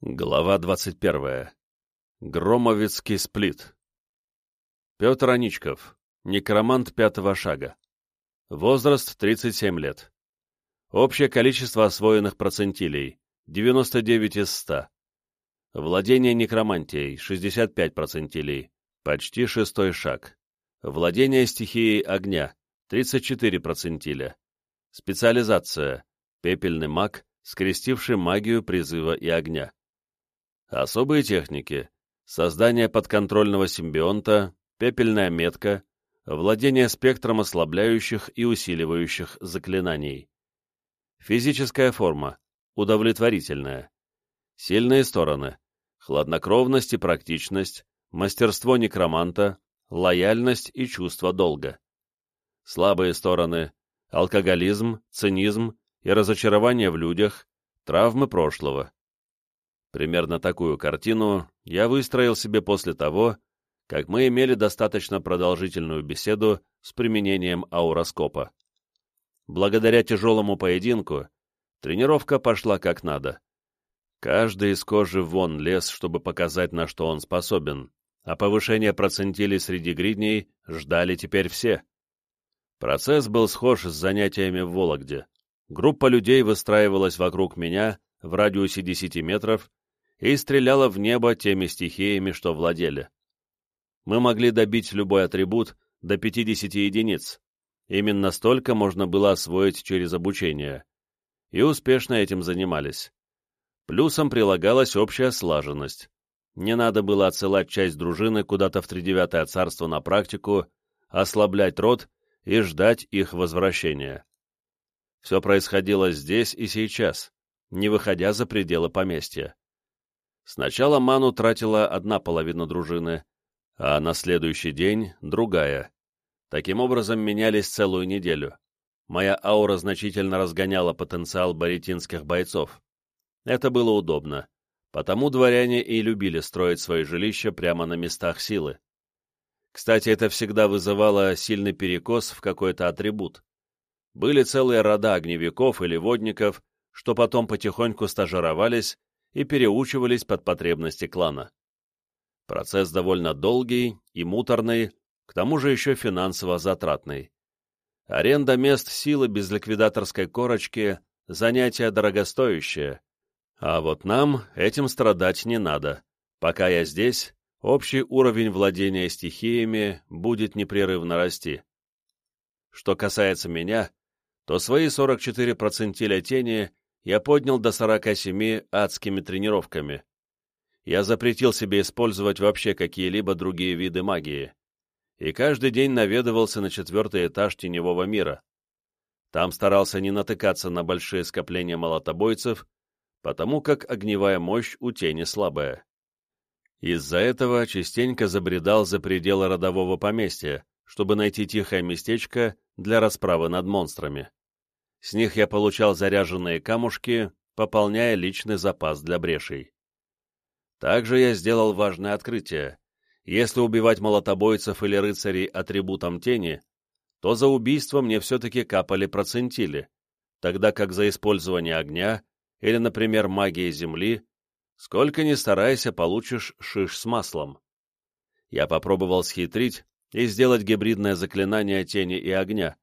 Глава 21. Громовицкий сплит. Петр Аничков, некромант пятого шага. Возраст 37 лет. Общее количество освоенных процентилей – 99 из 100. Владение некромантией – 65 процентилей, почти шестой шаг. Владение стихией огня – 34 процентиля. Специализация – пепельный маг, скрестивший магию призыва и огня. Особые техники — создание подконтрольного симбионта, пепельная метка, владение спектром ослабляющих и усиливающих заклинаний. Физическая форма — удовлетворительная. Сильные стороны — хладнокровность и практичность, мастерство некроманта, лояльность и чувство долга. Слабые стороны — алкоголизм, цинизм и разочарование в людях, травмы прошлого. Примерно такую картину я выстроил себе после того, как мы имели достаточно продолжительную беседу с применением ауроскопа. Благодаря тяжелому поединку тренировка пошла как надо. Каждый из кожи вон лез, чтобы показать, на что он способен, а повышение процентилей среди гридней ждали теперь все. Процесс был схож с занятиями в Вологде. Группа людей выстраивалась вокруг меня в радиусе 10 метров и стреляла в небо теми стихиями, что владели. Мы могли добить любой атрибут до 50 единиц. Именно столько можно было освоить через обучение. И успешно этим занимались. Плюсом прилагалась общая слаженность. Не надо было отсылать часть дружины куда-то в тридевятое царство на практику, ослаблять род и ждать их возвращения. Все происходило здесь и сейчас, не выходя за пределы поместья. Сначала ману тратила одна половина дружины, а на следующий день — другая. Таким образом менялись целую неделю. Моя аура значительно разгоняла потенциал баритинских бойцов. Это было удобно, потому дворяне и любили строить свои жилища прямо на местах силы. Кстати, это всегда вызывало сильный перекос в какой-то атрибут. Были целые рода огневиков или водников, что потом потихоньку стажировались и переучивались под потребности клана. Процесс довольно долгий и муторный, к тому же еще финансово затратный. Аренда мест силы без ликвидаторской корочки – занятие дорогостоящее. А вот нам этим страдать не надо. Пока я здесь, общий уровень владения стихиями будет непрерывно расти. Что касается меня, то свои 44 процентиля тени я поднял до 47 адскими тренировками. Я запретил себе использовать вообще какие-либо другие виды магии. И каждый день наведывался на четвертый этаж теневого мира. Там старался не натыкаться на большие скопления молотобойцев, потому как огневая мощь у тени слабая. Из-за этого частенько забредал за пределы родового поместья, чтобы найти тихое местечко для расправы над монстрами. С них я получал заряженные камушки, пополняя личный запас для брешей. Также я сделал важное открытие. Если убивать молотобойцев или рыцарей атрибутом тени, то за убийство мне все-таки капали процентили, тогда как за использование огня или, например, магии земли, сколько ни старайся, получишь шиш с маслом. Я попробовал схитрить и сделать гибридное заклинание тени и огня,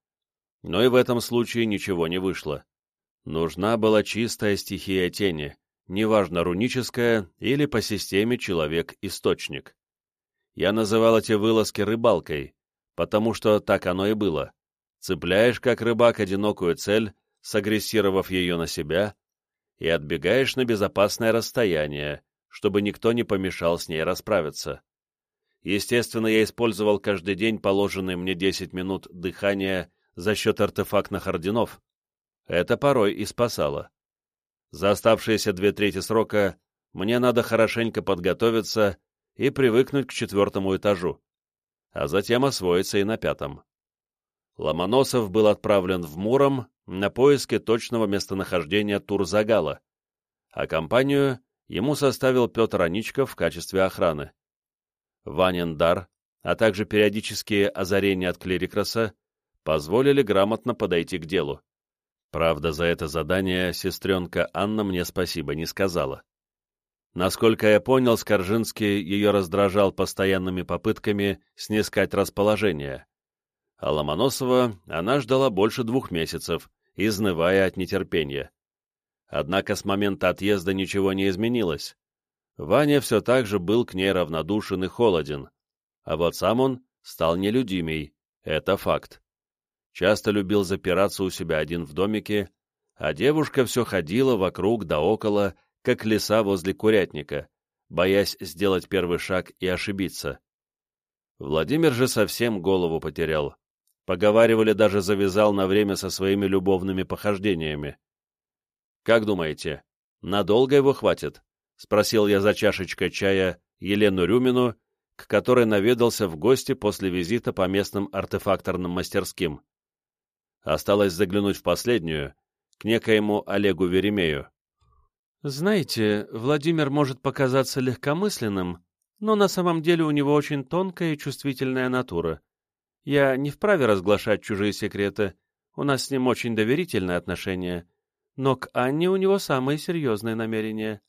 но и в этом случае ничего не вышло. Нужна была чистая стихия тени, неважно руническая или по системе человек-источник. Я называл эти вылазки рыбалкой, потому что так оно и было. Цепляешь, как рыбак, одинокую цель, сагрессировав ее на себя, и отбегаешь на безопасное расстояние, чтобы никто не помешал с ней расправиться. Естественно, я использовал каждый день положенные мне 10 минут дыхания за счет артефактных орденов. Это порой и спасало. За оставшиеся две трети срока мне надо хорошенько подготовиться и привыкнуть к четвертому этажу, а затем освоиться и на пятом. Ломоносов был отправлен в Муром на поиски точного местонахождения Турзагала, а компанию ему составил Петр Аничков в качестве охраны. Ванин дар, а также периодические озарения от Клирикроса позволили грамотно подойти к делу. Правда, за это задание сестренка Анна мне спасибо не сказала. Насколько я понял, Скоржинский ее раздражал постоянными попытками снискать расположение. А Ломоносова она ждала больше двух месяцев, изнывая от нетерпения. Однако с момента отъезда ничего не изменилось. Ваня все так же был к ней равнодушен и холоден, а вот сам он стал нелюдимей, это факт. Часто любил запираться у себя один в домике, а девушка все ходила вокруг да около, как лиса возле курятника, боясь сделать первый шаг и ошибиться. Владимир же совсем голову потерял. Поговаривали, даже завязал на время со своими любовными похождениями. «Как думаете, надолго его хватит?» — спросил я за чашечкой чая Елену Рюмину, к которой наведался в гости после визита по местным артефакторным мастерским. Осталось заглянуть в последнюю, к некоему Олегу Веремею. Знаете, Владимир может показаться легкомысленным, но на самом деле у него очень тонкая и чувствительная натура. Я не вправе разглашать чужие секреты, у нас с ним очень доверительные отношения, но к Анне у него самые серьезные намерения.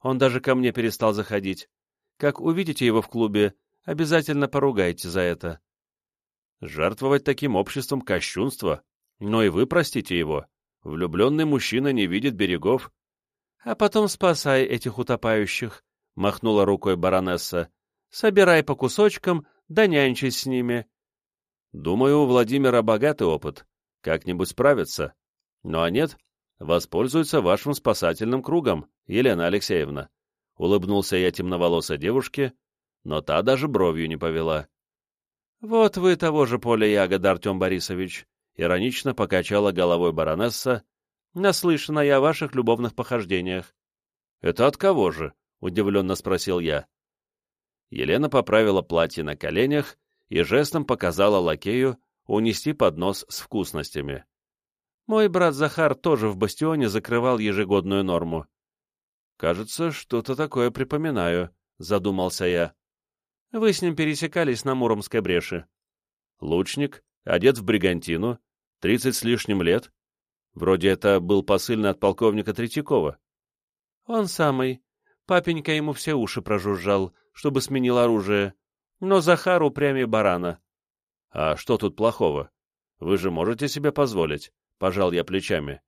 Он даже ко мне перестал заходить. Как увидите его в клубе, обязательно поругайте за это. Жертвовать таким обществом кощунство, но и вы простите его. Влюбленный мужчина не видит берегов, а потом спасай этих утопающих, — махнула рукой баронесса. — Собирай по кусочкам, да нянчись с ними. Думаю, у Владимира богатый опыт, как-нибудь справится. Ну а нет, воспользуется вашим спасательным кругом, Елена Алексеевна. Улыбнулся я темноволосой девушке, но та даже бровью не повела. — Вот вы того же поля ягода, Артем Борисович, — иронично покачала головой баронесса, Наслышана я о ваших любовных похождениях. — Это от кого же? — удивленно спросил я. Елена поправила платье на коленях и жестом показала лакею унести поднос с вкусностями. Мой брат Захар тоже в бастионе закрывал ежегодную норму. «Кажется, что-то такое припоминаю», — задумался я. «Вы с ним пересекались на Муромской бреши». «Лучник, одет в бригантину, тридцать с лишним лет, Вроде это был посыльный от полковника Третьякова. Он самый. Папенька ему все уши прожужжал, чтобы сменил оружие. Но Захар упрямее барана. А что тут плохого? Вы же можете себе позволить, — пожал я плечами.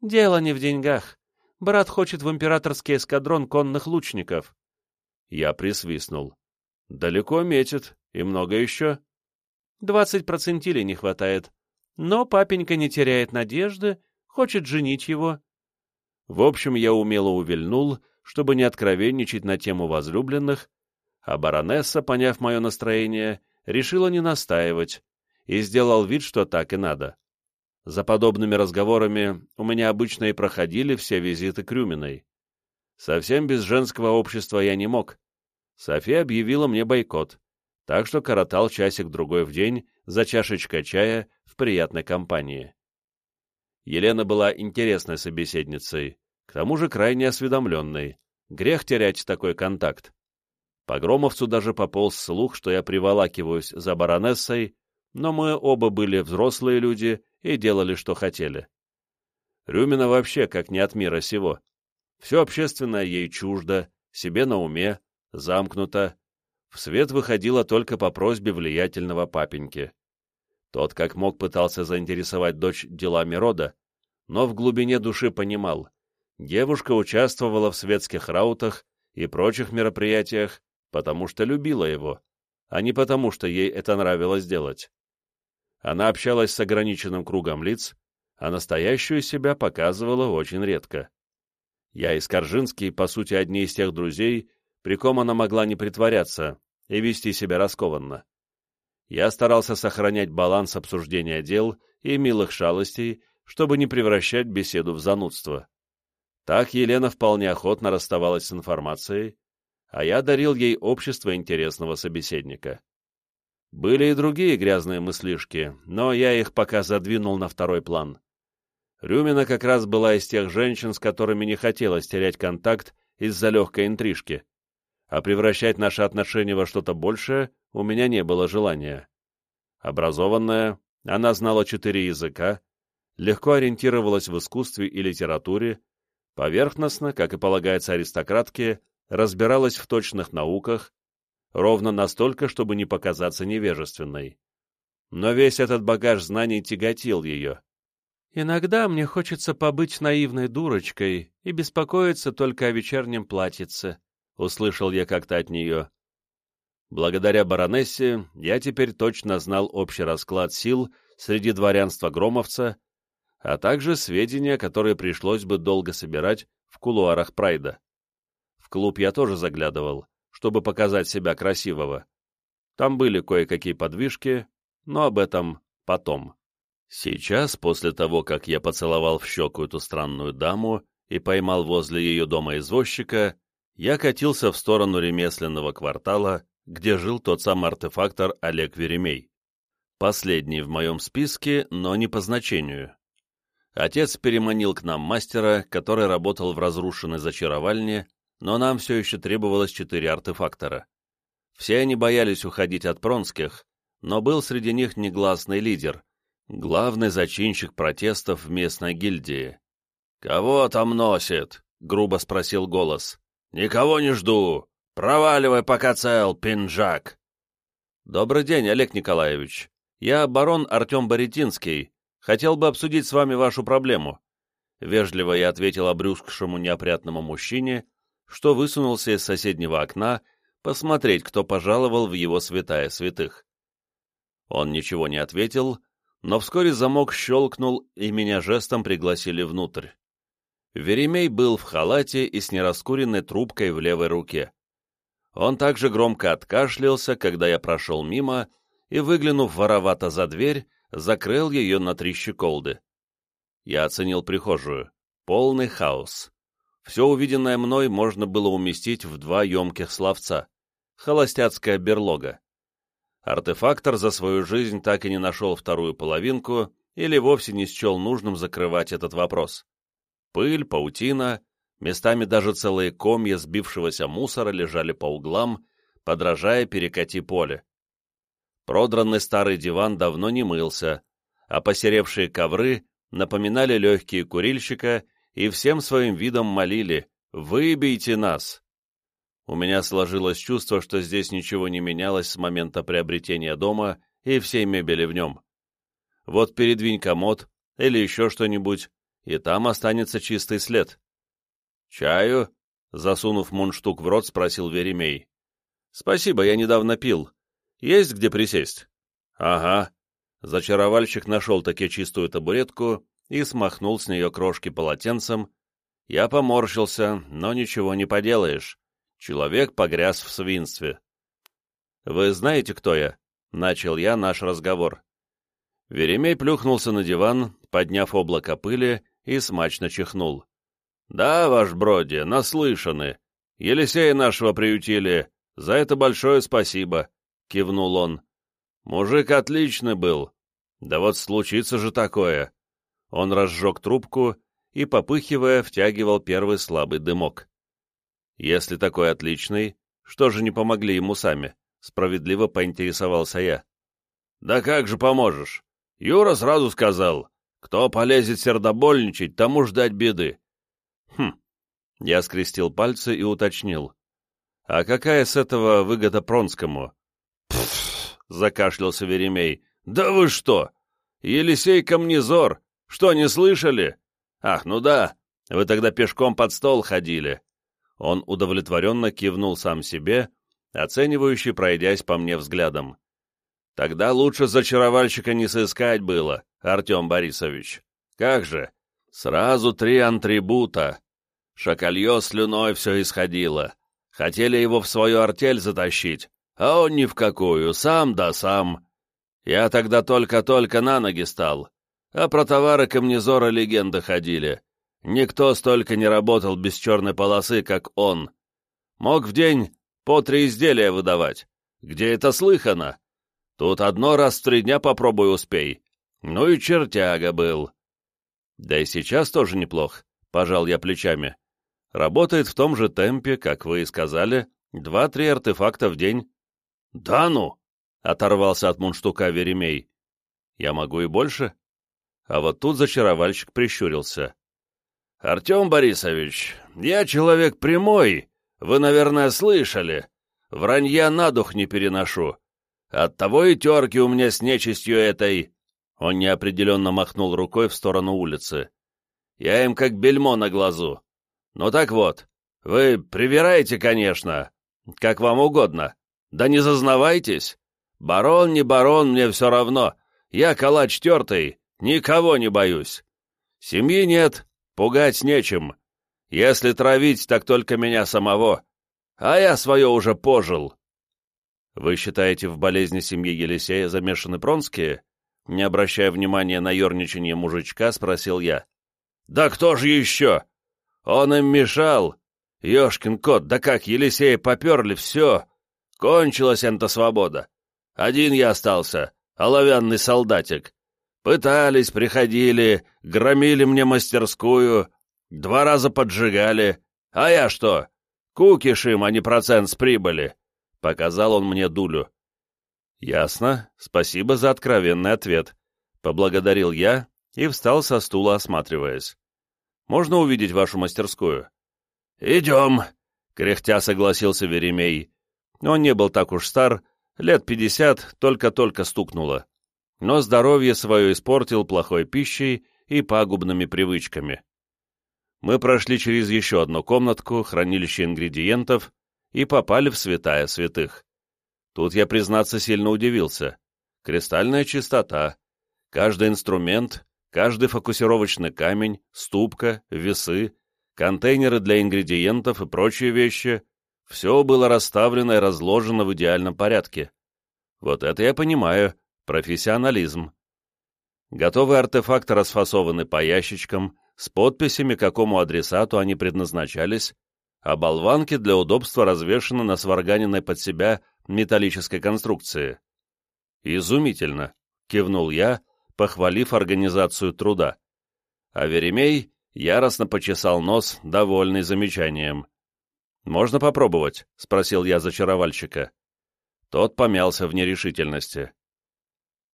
Дело не в деньгах. Брат хочет в императорский эскадрон конных лучников. Я присвистнул. Далеко метит, и много еще. Двадцать процентилей не хватает. Но папенька не теряет надежды Хочет женить его. В общем, я умело увильнул, чтобы не откровенничать на тему возлюбленных, а баронесса, поняв мое настроение, решила не настаивать и сделал вид, что так и надо. За подобными разговорами у меня обычно и проходили все визиты к Рюминой. Совсем без женского общества я не мог. София объявила мне бойкот, так что коротал часик-другой в день за чашечкой чая приятной компании. Елена была интересной собеседницей, к тому же крайне осведомленной. Грех терять такой контакт. Погромовцу даже пополз слух, что я приволакиваюсь за баронессой, но мы оба были взрослые люди и делали, что хотели. Рюмина вообще как не от мира сего. Все общественное ей чуждо, себе на уме, замкнуто. В свет выходила только по просьбе влиятельного папеньки. Тот как мог пытался заинтересовать дочь делами рода, но в глубине души понимал, девушка участвовала в светских раутах и прочих мероприятиях, потому что любила его, а не потому, что ей это нравилось делать. Она общалась с ограниченным кругом лиц, а настоящую себя показывала очень редко. Я и Скоржинский, по сути, одни из тех друзей, при ком она могла не притворяться и вести себя раскованно я старался сохранять баланс обсуждения дел и милых шалостей, чтобы не превращать беседу в занудство. Так Елена вполне охотно расставалась с информацией, а я дарил ей общество интересного собеседника. Были и другие грязные мыслишки, но я их пока задвинул на второй план. Рюмина как раз была из тех женщин, с которыми не хотелось терять контакт из-за легкой интрижки а превращать наши отношения во что-то большее у меня не было желания. Образованная, она знала четыре языка, легко ориентировалась в искусстве и литературе, поверхностно, как и полагается аристократке, разбиралась в точных науках, ровно настолько, чтобы не показаться невежественной. Но весь этот багаж знаний тяготил ее. «Иногда мне хочется побыть наивной дурочкой и беспокоиться только о вечернем платьице», — услышал я как-то от нее. Благодаря баронессе я теперь точно знал общий расклад сил среди дворянства Громовца, а также сведения, которые пришлось бы долго собирать в кулуарах Прайда. В клуб я тоже заглядывал, чтобы показать себя красивого. Там были кое-какие подвижки, но об этом потом. Сейчас, после того, как я поцеловал в щеку эту странную даму и поймал возле ее дома извозчика, я катился в сторону ремесленного квартала, где жил тот самый артефактор Олег Веремей. Последний в моем списке, но не по значению. Отец переманил к нам мастера, который работал в разрушенной зачаровальне, но нам все еще требовалось четыре артефактора. Все они боялись уходить от Пронских, но был среди них негласный лидер, главный зачинщик протестов в местной гильдии. «Кого там носит?» — грубо спросил голос. «Никого не жду. Проваливай, пока цел, пинжак!» «Добрый день, Олег Николаевич. Я барон Артем Боретинский. Хотел бы обсудить с вами вашу проблему». Вежливо я ответил обрюзгшему неопрятному мужчине, что высунулся из соседнего окна посмотреть, кто пожаловал в его святая святых. Он ничего не ответил, но вскоре замок щелкнул, и меня жестом пригласили внутрь. Веремей был в халате и с нераскуренной трубкой в левой руке. Он также громко откашлялся, когда я прошел мимо, и, выглянув воровато за дверь, закрыл ее на три щеколды. Я оценил прихожую. Полный хаос. Все увиденное мной можно было уместить в два емких словца. Холостяцкая берлога. Артефактор за свою жизнь так и не нашел вторую половинку или вовсе не счел нужным закрывать этот вопрос. Пыль, паутина, местами даже целые комья сбившегося мусора лежали по углам, подражая перекати поле. Продранный старый диван давно не мылся, а посеревшие ковры напоминали легкие курильщика и всем своим видом молили «Выбейте нас!». У меня сложилось чувство, что здесь ничего не менялось с момента приобретения дома и всей мебели в нем. Вот передвинь комод или еще что-нибудь, и там останется чистый след. «Чаю?» — засунув мундштук в рот, спросил Веремей. «Спасибо, я недавно пил. Есть где присесть?» «Ага». Зачаровальщик нашел таки чистую табуретку и смахнул с нее крошки полотенцем. Я поморщился, но ничего не поделаешь. Человек погряз в свинстве. «Вы знаете, кто я?» — начал я наш разговор. Веремей плюхнулся на диван, подняв облако пыли, и смачно чихнул. «Да, ваш броди, наслышаны. Елисея нашего приютили. За это большое спасибо», — кивнул он. «Мужик отличный был. Да вот случится же такое». Он разжег трубку и, попыхивая, втягивал первый слабый дымок. Если такой отличный, что же не помогли ему сами? Справедливо поинтересовался я. Да как же поможешь? Юра сразу сказал, кто полезет сердобольничать, тому ждать беды. Я скрестил пальцы и уточнил. А какая с этого выгода Пронскому? Пф, закашлялся Веремей. Да вы что? Елисей Камнезор. Что, не слышали? Ах, ну да, вы тогда пешком под стол ходили. Он удовлетворенно кивнул сам себе, оценивающий, пройдясь по мне взглядом. «Тогда лучше зачаровальщика не сыскать было, Артем Борисович. Как же? Сразу три антрибута. Шакалье слюной все исходило. Хотели его в свою артель затащить, а он ни в какую, сам да сам. Я тогда только-только на ноги стал, а про товары камнезора легенды ходили. Никто столько не работал без черной полосы, как он. Мог в день по три изделия выдавать. Где это слыхано? Тут одно раз в три дня попробуй успей. Ну и чертяга был. Да и сейчас тоже неплох, пожал я плечами. Работает в том же темпе, как вы и сказали, два-три артефакта в день. Да ну! Оторвался от мунштука Веремей. Я могу и больше. А вот тут зачаровальщик прищурился. «Артем Борисович, я человек прямой, Вы, наверное, слышали. Вранья на дух не переношу. Оттого и терки у меня с нечистью этой...» Он неопределенно махнул рукой в сторону улицы. «Я им как бельмо на глазу. Ну так вот, вы привираете, конечно, как вам угодно. Да не зазнавайтесь. Барон, не барон, мне все равно. Я калач тертый, никого не боюсь. Семьи нет, пугать нечем. Если травить, так только меня самого. А я свое уже пожил. Вы считаете, в болезни семьи Елисея замешаны Пронские? Не обращая внимания на ерничание мужичка, спросил я. Да кто же еще? Он им мешал. Ешкин кот, да как, Елисея поперли, все. Кончилась эта свобода. Один я остался, оловянный солдатик. Пытались, приходили, громили мне мастерскую, два раза поджигали. А я что? Кукиш им, а не процент с прибыли. Показал он мне дулю. Ясно, спасибо за откровенный ответ. Поблагодарил я и встал со стула, осматриваясь. Можно увидеть вашу мастерскую? Идем, кряхтя согласился Веремей. Он не был так уж стар, лет пятьдесят только-только стукнуло. Но здоровье свое испортил плохой пищей и пагубными привычками. Мы прошли через еще одну комнатку, хранилище ингредиентов, и попали в святая святых. Тут я, признаться, сильно удивился. Кристальная чистота, каждый инструмент, каждый фокусировочный камень, ступка, весы, контейнеры для ингредиентов и прочие вещи все было расставлено и разложено в идеальном порядке. Вот это я понимаю, профессионализм. Готовые артефакты расфасованы по ящичкам, с подписями, какому адресату они предназначались, а болванки для удобства развешаны на сварганенной под себя металлической конструкции. «Изумительно!» — кивнул я, похвалив организацию труда. А Веремей яростно почесал нос, довольный замечанием. «Можно попробовать?» — спросил я зачаровальщика. Тот помялся в нерешительности.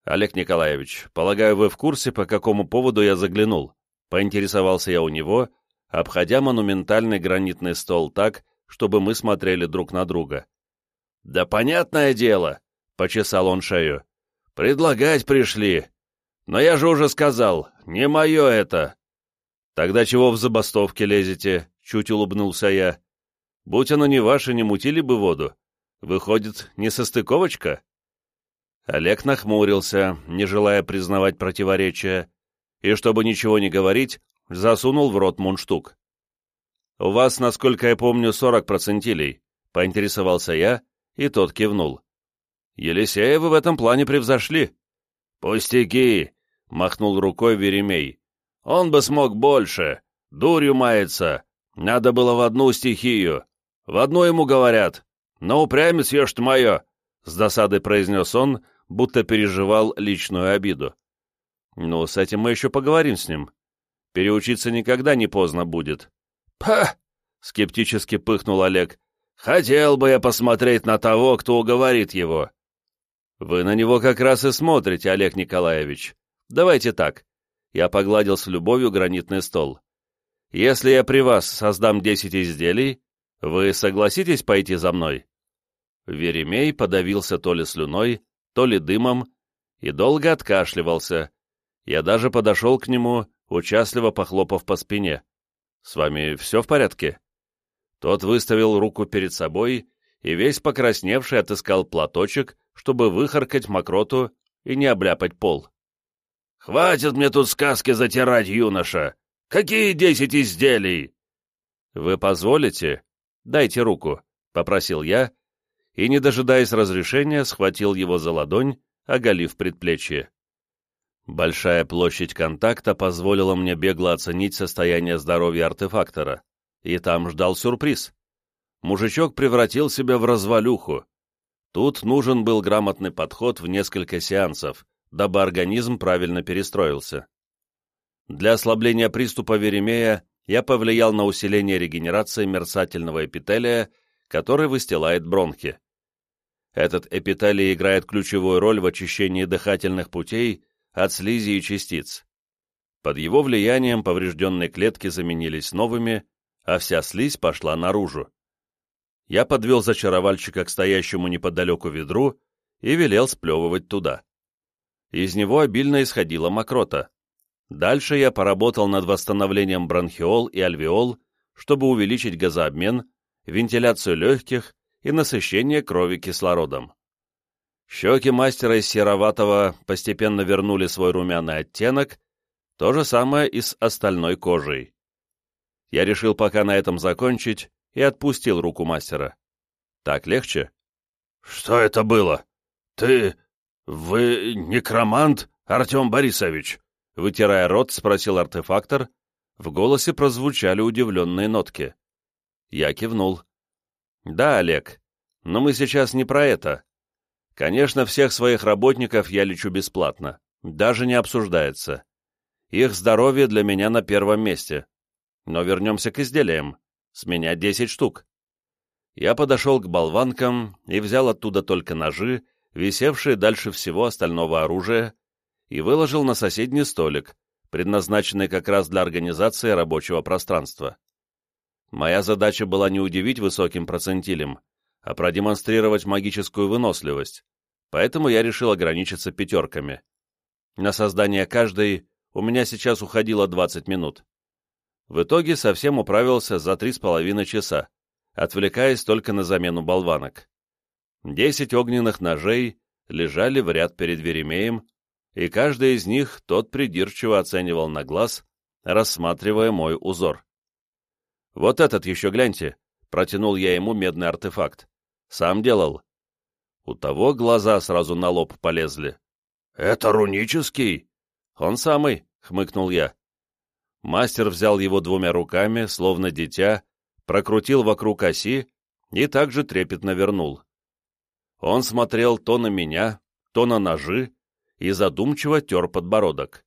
«Олег Николаевич, полагаю, вы в курсе, по какому поводу я заглянул?» Поинтересовался я у него, обходя монументальный гранитный стол так, чтобы мы смотрели друг на друга. «Да понятное дело!» — почесал он шею. «Предлагать пришли. Но я же уже сказал, не мое это!» «Тогда чего в забастовке лезете?» — чуть улыбнулся я. Будь оно не ваше, не мутили бы воду. Выходит, не состыковочка?» Олег нахмурился, не желая признавать противоречия, и, чтобы ничего не говорить, засунул в рот мундштук. «У вас, насколько я помню, сорок процентилей», — поинтересовался я, и тот кивнул. «Елисея вы в этом плане превзошли». «Пустяки!» — махнул рукой Веремей. «Он бы смог больше. Дурью мается. Надо было в одну стихию. В одно ему говорят. Но упрямец ешь ты мое!» С досадой произнес он, будто переживал личную обиду. «Ну, с этим мы еще поговорим с ним. Переучиться никогда не поздно будет». «Па!» — скептически пыхнул Олег. «Хотел бы я посмотреть на того, кто уговорит его». «Вы на него как раз и смотрите, Олег Николаевич. Давайте так». Я погладил с любовью гранитный стол. «Если я при вас создам десять изделий, вы согласитесь пойти за мной?» Веремей подавился то ли слюной, то ли дымом, и долго откашливался. Я даже подошел к нему, участливо похлопав по спине. «С вами все в порядке?» Тот выставил руку перед собой и весь покрасневший отыскал платочек, чтобы выхаркать мокроту и не обляпать пол. «Хватит мне тут сказки затирать, юноша! Какие десять изделий?» «Вы позволите?» «Дайте руку», — попросил я, и, не дожидаясь разрешения, схватил его за ладонь, оголив предплечье. Большая площадь контакта позволила мне бегло оценить состояние здоровья артефактора, и там ждал сюрприз. Мужичок превратил себя в развалюху. Тут нужен был грамотный подход в несколько сеансов, дабы организм правильно перестроился. Для ослабления приступа Веремея я повлиял на усиление регенерации мерцательного эпителия, который выстилает бронхи. Этот эпителий играет ключевую роль в очищении дыхательных путей от слизи и частиц. Под его влиянием поврежденные клетки заменились новыми, а вся слизь пошла наружу. Я подвел зачаровальщика к стоящему неподалеку ведру и велел сплевывать туда. Из него обильно исходила мокрота. Дальше я поработал над восстановлением бронхиол и альвеол, чтобы увеличить газообмен, вентиляцию легких и насыщение крови кислородом. Щеки мастера из сероватого постепенно вернули свой румяный оттенок, то же самое и с остальной кожей. Я решил пока на этом закончить и отпустил руку мастера. Так легче? «Что это было? Ты... вы некромант, Артем Борисович?» Вытирая рот, спросил артефактор. В голосе прозвучали удивленные нотки. Я кивнул. «Да, Олег, но мы сейчас не про это. Конечно, всех своих работников я лечу бесплатно. Даже не обсуждается. Их здоровье для меня на первом месте. Но вернемся к изделиям. С меня 10 штук. Я подошел к болванкам и взял оттуда только ножи, висевшие дальше всего остального оружия, и выложил на соседний столик, предназначенный как раз для организации рабочего пространства. Моя задача была не удивить высоким процентилем, а продемонстрировать магическую выносливость, поэтому я решил ограничиться пятерками. На создание каждой у меня сейчас уходило 20 минут. В итоге совсем управился за три с половиной часа, отвлекаясь только на замену болванок. Десять огненных ножей лежали в ряд перед Веремеем, и каждый из них тот придирчиво оценивал на глаз, рассматривая мой узор. «Вот этот еще гляньте», — протянул я ему медный артефакт. Сам делал. У того глаза сразу на лоб полезли. «Это рунический?» «Он самый», — хмыкнул я. Мастер взял его двумя руками, словно дитя, прокрутил вокруг оси и также трепетно вернул. Он смотрел то на меня, то на ножи и задумчиво тер подбородок.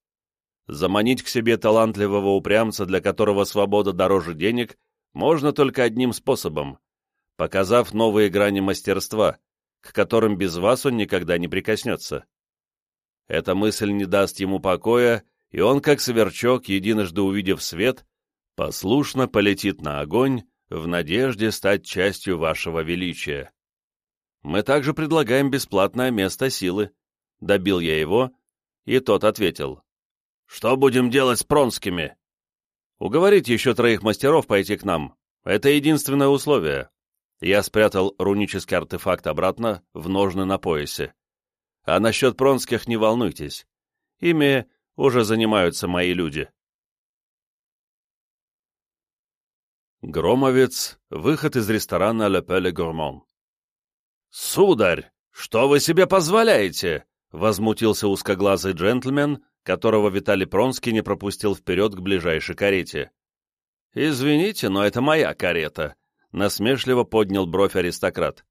Заманить к себе талантливого упрямца, для которого свобода дороже денег, можно только одним способом показав новые грани мастерства, к которым без вас он никогда не прикоснется. Эта мысль не даст ему покоя, и он, как сверчок, единожды увидев свет, послушно полетит на огонь в надежде стать частью вашего величия. Мы также предлагаем бесплатное место силы. Добил я его, и тот ответил. Что будем делать с Пронскими? Уговорить еще троих мастеров пойти к нам. Это единственное условие. Я спрятал рунический артефакт обратно в ножны на поясе. А насчет Пронских не волнуйтесь. Ими уже занимаются мои люди. Громовец. Выход из ресторана «Le Pelle Gourmand». «Сударь, что вы себе позволяете?» — возмутился узкоглазый джентльмен, которого Виталий Пронский не пропустил вперед к ближайшей карете. «Извините, но это моя карета», насмешливо поднял бровь аристократ.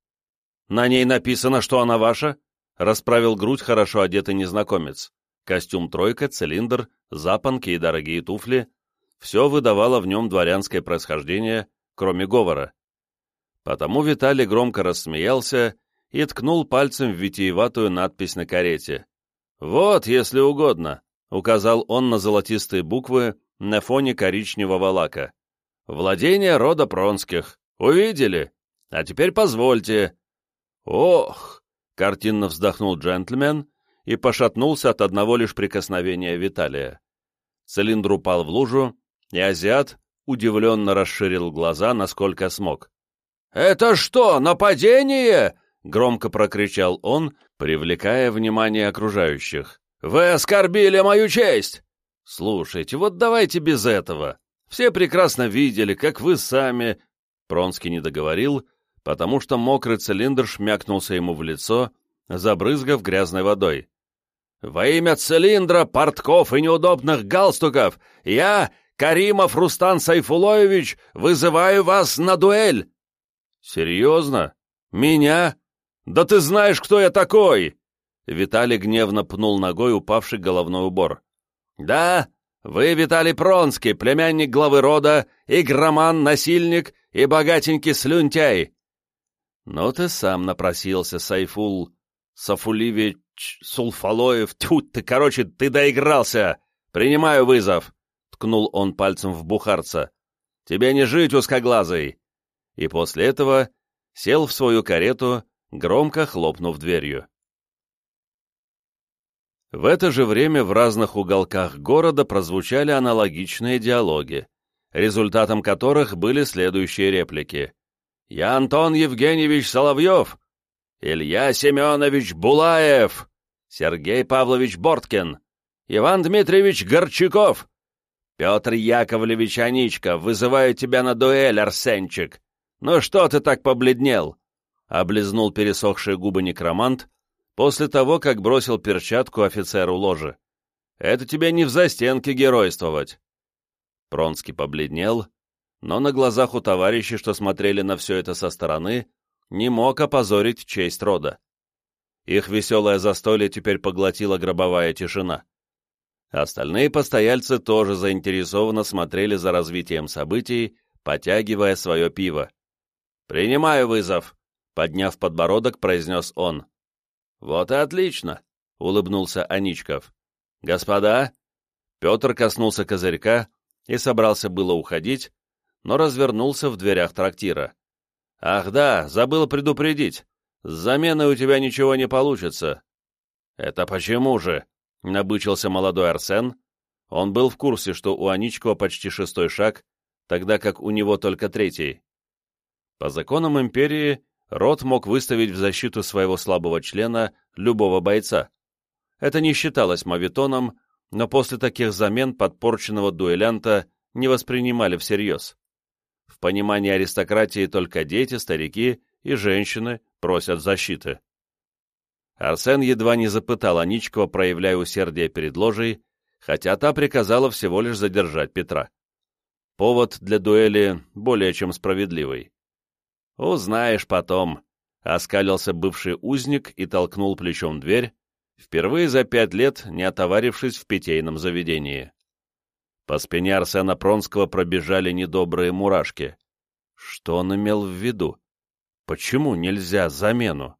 «На ней написано, что она ваша?» — расправил грудь хорошо одетый незнакомец. Костюм тройка, цилиндр, запонки и дорогие туфли — все выдавало в нем дворянское происхождение, кроме говора. Потому Виталий громко рассмеялся и ткнул пальцем в витиеватую надпись на карете. «Вот, если угодно», — указал он на золотистые буквы на фоне коричневого лака. «Владение рода Пронских. Увидели? А теперь позвольте. Ох! Картинно вздохнул джентльмен и пошатнулся от одного лишь прикосновения Виталия. Цилиндр упал в лужу, и азиат удивленно расширил глаза, насколько смог. «Это что, нападение?» — громко прокричал он, привлекая внимание окружающих. «Вы оскорбили мою честь!» «Слушайте, вот давайте без этого. Все прекрасно видели, как вы сами Пронский не договорил, потому что мокрый цилиндр шмякнулся ему в лицо, забрызгав грязной водой. «Во имя цилиндра, портков и неудобных галстуков я, Каримов Рустан Сайфулоевич, вызываю вас на дуэль!» «Серьезно? Меня? Да ты знаешь, кто я такой!» Виталий гневно пнул ногой упавший головной убор. «Да, вы Виталий Пронский, племянник главы рода, игроман, насильник и богатенький слюнтяй. Но ты сам напросился, Сайфул, Сафуливич, Сулфалоев, тьфу ты, короче, ты доигрался. Принимаю вызов, ткнул он пальцем в бухарца. Тебе не жить, узкоглазый. И после этого сел в свою карету, громко хлопнув дверью. В это же время в разных уголках города прозвучали аналогичные диалоги, результатом которых были следующие реплики. «Я Антон Евгеньевич Соловьев! Илья Семенович Булаев! Сергей Павлович Борткин! Иван Дмитриевич Горчаков! Петр Яковлевич Аничка, вызываю тебя на дуэль, Арсенчик! Ну что ты так побледнел?» Облизнул пересохшие губы некромант, после того, как бросил перчатку офицеру ложи. «Это тебе не в застенке геройствовать!» Пронский побледнел, но на глазах у товарищей, что смотрели на все это со стороны, не мог опозорить честь рода. Их веселое застолье теперь поглотила гробовая тишина. Остальные постояльцы тоже заинтересованно смотрели за развитием событий, потягивая свое пиво. «Принимаю вызов», — подняв подбородок, произнес он. «Вот и отлично!» — улыбнулся Аничков. «Господа!» Петр коснулся козырька и собрался было уходить, но развернулся в дверях трактира. «Ах да, забыл предупредить. С заменой у тебя ничего не получится». «Это почему же?» — набычился молодой Арсен. Он был в курсе, что у Аничкова почти шестой шаг, тогда как у него только третий. По законам империи род мог выставить в защиту своего слабого члена любого бойца. Это не считалось мавитоном, но после таких замен подпорченного дуэлянта не воспринимали всерьез. В понимании аристократии только дети, старики и женщины просят защиты. Арсен едва не запытал Аничкова, проявляя усердие перед ложей, хотя та приказала всего лишь задержать Петра. Повод для дуэли более чем справедливый. «Узнаешь потом», — оскалился бывший узник и толкнул плечом дверь, впервые за пять лет не отоварившись в питейном заведении. По спине Арсена Пронского пробежали недобрые мурашки. Что он имел в виду? Почему нельзя замену?